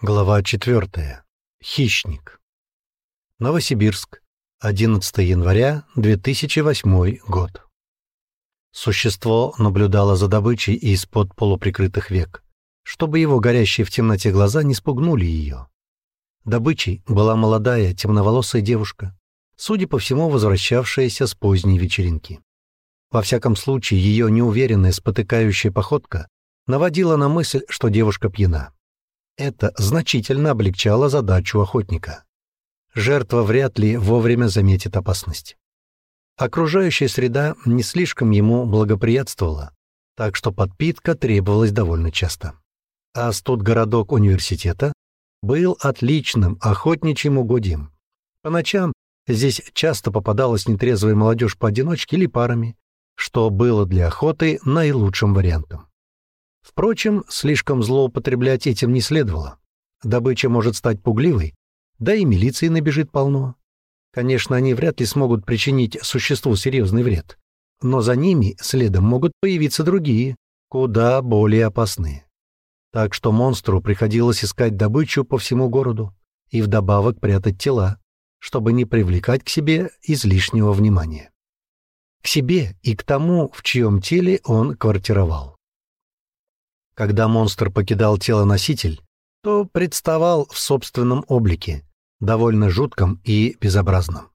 Глава 4. Хищник. Новосибирск. 11 января 2008 год. Существо наблюдало за добычей из-под полуприкрытых век, чтобы его горящие в темноте глаза не спугнули ее. Добычей была молодая темноволосая девушка, судя по всему, возвращавшаяся с поздней вечеринки. Во всяком случае, ее неуверенная спотыкающая походка наводила на мысль, что девушка пьяна. Это значительно облегчало задачу охотника. Жертва вряд ли вовремя заметит опасность. Окружающая среда не слишком ему благоприятствовала, так что подпитка требовалась довольно часто. А студгородок университета был отличным охотничьим угодьем. По ночам здесь часто попадалась нетрезвая молодежь поодиночке или парами, что было для охоты наилучшим вариантом. Впрочем, слишком злоупотреблять этим не следовало. Добыча может стать пугливой, да и милиции набежит полно. Конечно, они вряд ли смогут причинить существу серьезный вред, но за ними следом могут появиться другие, куда более опасные. Так что монстру приходилось искать добычу по всему городу и вдобавок прятать тела, чтобы не привлекать к себе излишнего внимания. К себе и к тому, в чьем теле он квартировал. Когда монстр покидал тело носитель, то представал в собственном облике, довольно жутком и безобразном.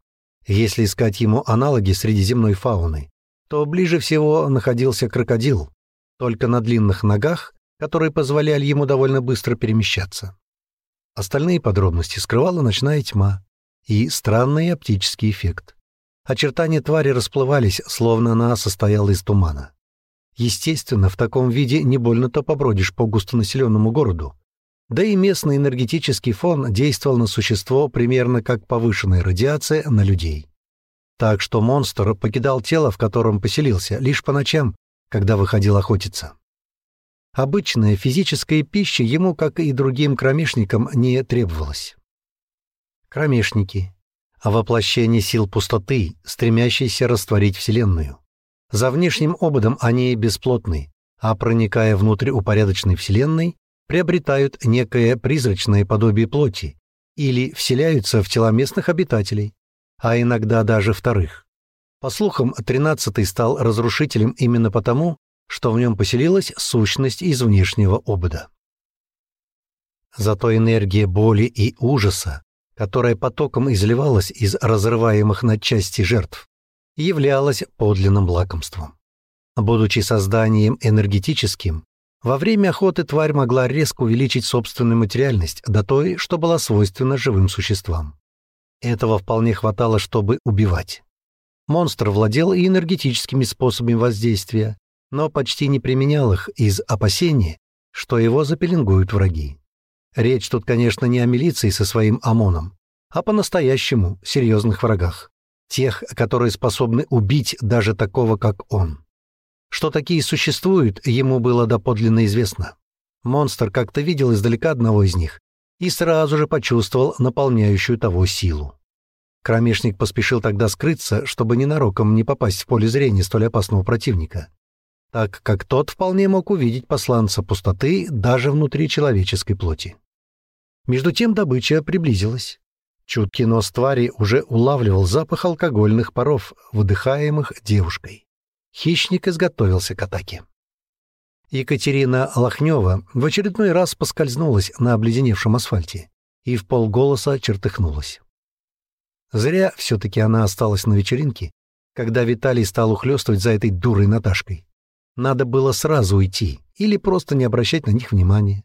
Если искать ему аналоги среди земной фауны, то ближе всего находился крокодил, только на длинных ногах, которые позволяли ему довольно быстро перемещаться. Остальные подробности скрывала ночная тьма и странный оптический эффект. Очертания твари расплывались, словно она состояла из тумана. Естественно, в таком виде не больно-то побродишь по густонаселенному городу. Да и местный энергетический фон действовал на существо примерно как повышенная радиация на людей. Так что монстр покидал тело, в котором поселился, лишь по ночам, когда выходил охотиться. Обычная физическая пища ему, как и другим кромешникам, не требовалась. Кромешники — воплощение сил пустоты, стремящиеся растворить Вселенную. За внешним ободом они бесплотны, а проникая внутрь упорядоченной Вселенной, приобретают некое призрачное подобие плоти или вселяются в тела местных обитателей, а иногда даже вторых. По слухам, тринадцатый стал разрушителем именно потому, что в нем поселилась сущность из внешнего обода. Зато энергия боли и ужаса, которая потоком изливалась из разрываемых на части жертв, являлась подлинным лакомством. Будучи созданием энергетическим, во время охоты тварь могла резко увеличить собственную материальность до той, что была свойственна живым существам. Этого вполне хватало, чтобы убивать. Монстр владел и энергетическими способами воздействия, но почти не применял их из опасения, что его запеленгуют враги. Речь тут, конечно, не о милиции со своим ОМОНом, а по-настоящему серьезных врагах тех, которые способны убить даже такого, как он. Что такие существуют, ему было доподлинно известно. Монстр как-то видел издалека одного из них и сразу же почувствовал наполняющую того силу. Кромешник поспешил тогда скрыться, чтобы ненароком не попасть в поле зрения столь опасного противника, так как тот вполне мог увидеть посланца пустоты даже внутри человеческой плоти. Между тем добыча приблизилась. Чуткий нос твари уже улавливал запах алкогольных паров, выдыхаемых девушкой. Хищник изготовился к атаке. Екатерина Лохнева в очередной раз поскользнулась на обледеневшем асфальте и в полголоса чертыхнулась. Зря все-таки она осталась на вечеринке, когда Виталий стал ухлёстывать за этой дурой Наташкой. Надо было сразу уйти или просто не обращать на них внимания.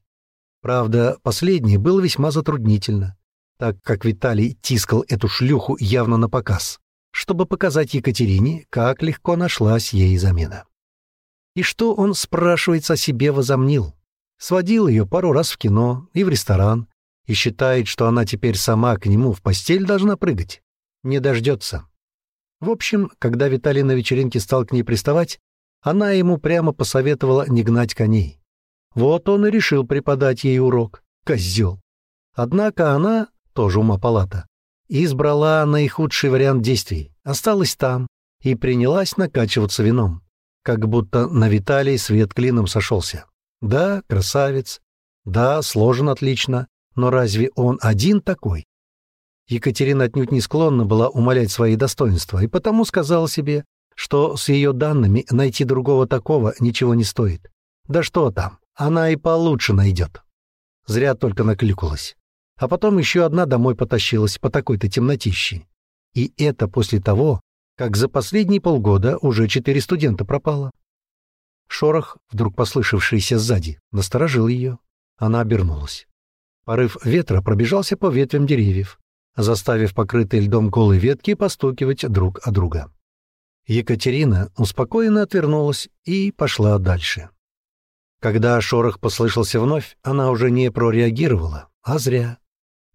Правда, последнее было весьма затруднительно так как Виталий тискал эту шлюху явно на показ, чтобы показать Екатерине, как легко нашлась ей замена. И что он, спрашивается, о себе возомнил? Сводил ее пару раз в кино и в ресторан, и считает, что она теперь сама к нему в постель должна прыгать. Не дождется. В общем, когда Виталий на вечеринке стал к ней приставать, она ему прямо посоветовала не гнать коней. Вот он и решил преподать ей урок. Козел. Однако она, тоже ума палата, избрала наихудший вариант действий, осталась там и принялась накачиваться вином, как будто на Виталии свет клином сошелся. Да, красавец, да, сложен отлично, Но разве он один такой? Екатерина отнюдь не склонна была умалять свои достоинства, и потому сказала себе, что с ее данными найти другого такого ничего не стоит. Да что там, она и получше найдет. Зря только накликалась. А потом еще одна домой потащилась по такой-то темнотище. И это после того, как за последние полгода уже четыре студента пропало. Шорох, вдруг послышавшийся сзади, насторожил ее. Она обернулась. Порыв ветра пробежался по ветвям деревьев, заставив покрытые льдом голые ветки постукивать друг о друга. Екатерина успокоенно отвернулась и пошла дальше. Когда шорох послышался вновь, она уже не прореагировала, а зря.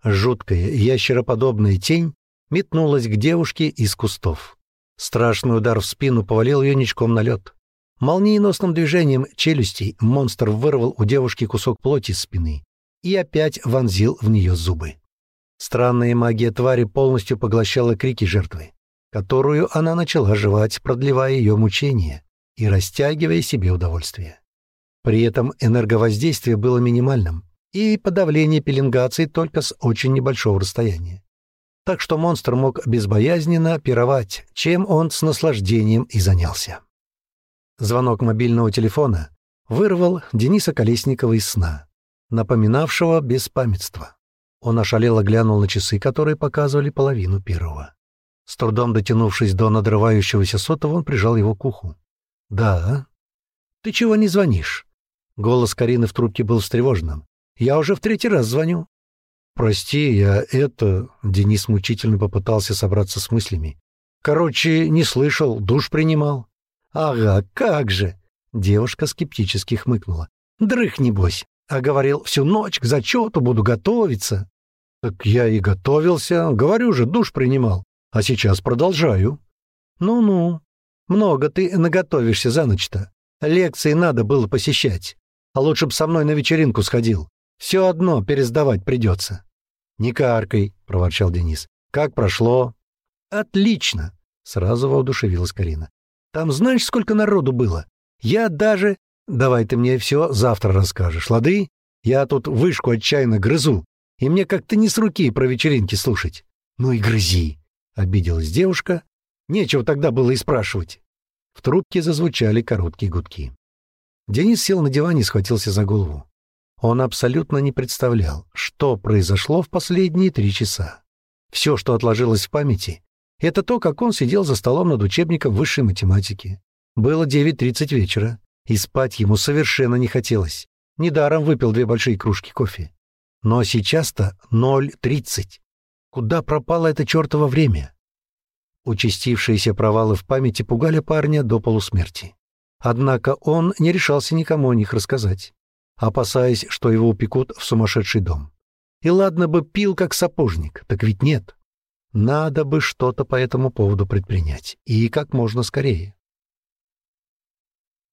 Жуткая ящероподобная тень метнулась к девушке из кустов. Страшный удар в спину повалил ее ничком на лед. Молниеносным движением челюстей монстр вырвал у девушки кусок плоти с спины и опять вонзил в нее зубы. Странная магия твари полностью поглощала крики жертвы, которую она начала жевать, продлевая ее мучения и растягивая себе удовольствие. При этом энерговоздействие было минимальным, и подавление пеленгации только с очень небольшого расстояния. Так что монстр мог безбоязненно пировать, чем он с наслаждением и занялся. Звонок мобильного телефона вырвал Дениса Колесникова из сна, напоминавшего беспамятство. Он ошалело глянул на часы, которые показывали половину первого. С трудом дотянувшись до надрывающегося сотого, он прижал его к уху. «Да?» «Ты чего не звонишь?» Голос Карины в трубке был встревоженным. «Я уже в третий раз звоню». «Прости, я это...» Денис мучительно попытался собраться с мыслями. «Короче, не слышал, душ принимал». «Ага, как же!» Девушка скептически хмыкнула. «Дрых, небось. А говорил, всю ночь к зачету буду готовиться». «Так я и готовился. Говорю же, душ принимал. А сейчас продолжаю». «Ну-ну. Много ты наготовишься за ночь-то. Лекции надо было посещать. А лучше б со мной на вечеринку сходил. Все одно пересдавать придется». «Не каркай», — проворчал Денис. «Как прошло?» «Отлично», — сразу воодушевилась Карина. Там знаешь, сколько народу было? Я даже... Давай ты мне все завтра расскажешь, лады? Я тут вышку отчаянно грызу, и мне как-то не с руки про вечеринки слушать. Ну и грызи, — обиделась девушка. Нечего тогда было и спрашивать. В трубке зазвучали короткие гудки. Денис сел на диване и схватился за голову. Он абсолютно не представлял, что произошло в последние три часа. Все, что отложилось в памяти, это то, как он сидел за столом над учебником высшей математики. Было 9.30 вечера, и спать ему совершенно не хотелось. Недаром выпил две большие кружки кофе. Но сейчас-то 0.30. Куда пропало это чертово время? Участившиеся провалы в памяти пугали парня до полусмерти. Однако он не решался никому о них рассказать, опасаясь, что его упекут в сумасшедший дом. И ладно бы пил как сапожник, так ведь нет. Надо бы что-то по этому поводу предпринять. И как можно скорее.